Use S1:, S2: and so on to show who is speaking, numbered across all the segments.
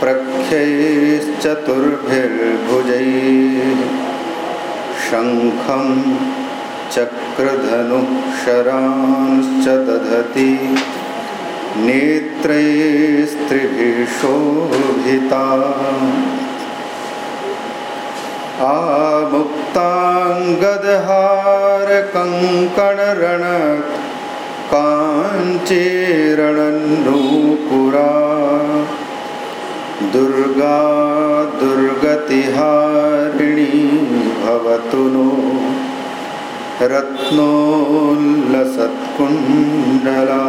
S1: प्रख्यैश्चतुर्भिर्भुजैः शङ्खं चक्रधनुः शरांश्च दधति। नेत्रैस्त्रिभिः आमुक्ताङ्गदहार कङ्कणरण काञ्चीरणन्नूपुरा दुर्गा दुर्गतिहारिणी भवतु नो रत्नोल्लसत्कुण्डला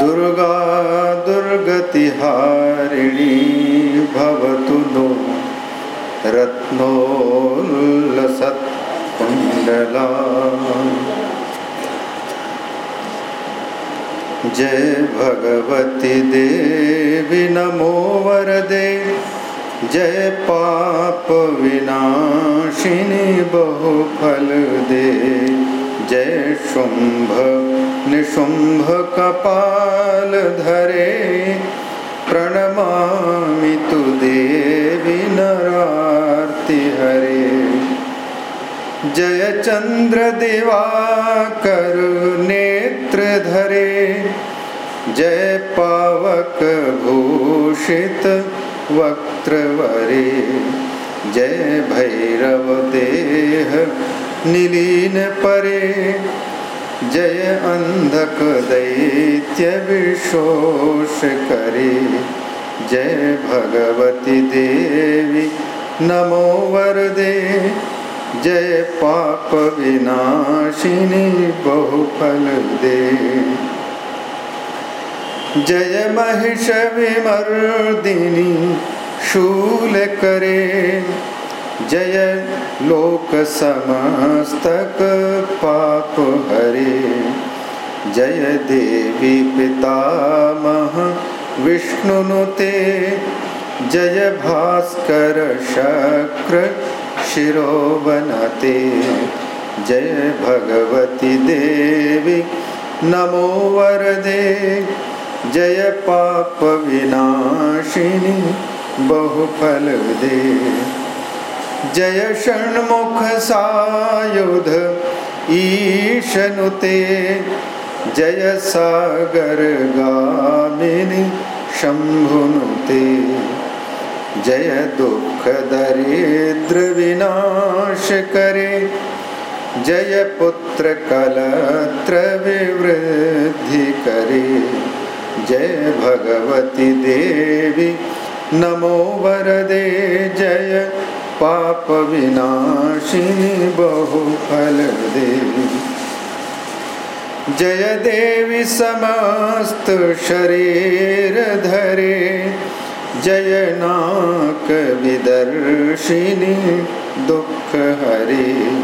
S1: दुर्गा दुर्गतिहारिणी भवतु नो। रत्नोल्लसत्कुण्डला जय भगवती देवी नमो वरदे जय पाप विनाशिनी बहुफल दे। जय शुंभ, निशुंभ कपाल धरे। प्रणमामि तु देवी नरार्ति हरे। जय चंद्र दिवाकर नेत्र धरे। जय पावक भूषित वक्त्रवरे। जय भैरव देह निलीन परे। जय अंधक दैत्य विशोष करे। जय भगवती देवी, नमो वरदे। जय पाप विनाशिनी बहुफल दे। जय महिष विमर्दिनी शूल करे। जय लोक समस्तक पाप हरे। जय देवी पितामह विष्णुनुते जय भास्कर शक्र शिरोवनते जय भगवती देवी नमो वरदे। जय पाप विनाशिनी, बहुफल दे जय षण्मुख सायुध, ईशनुते। जय सागर गामिनी शंभुनुते जय दुख दरिद्र विनाश करे। जय पुत्र कलत्र विवृद्धि करे। जय भगवती देवी। नमो वरदे, जय पाप विनाशिनी बहुफल देवी। जय देवी समस्त शरीर धरे। जय नाक विदर्शिनी दुख हरे।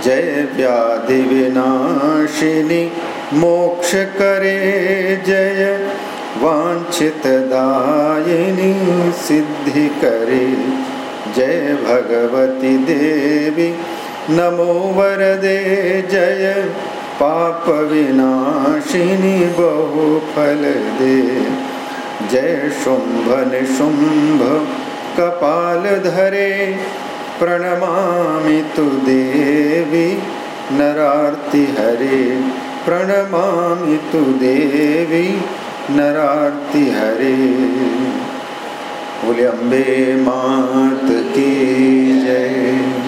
S1: जय व्याधि विनाशिनी मोक्ष करे जय। वांछित दायिनी सिद्धि करे। जय भगवती देवी। नमो वरदे जय। पाप विनाशिनी बहुफल दे। जय शुंभ निशुंभ कपाल धरे। प्रणमामि तु देवी। नरार्ति हरे। प्रणमामि तु देवी नरार्ति हरे। बोले अम्बे मात की जय।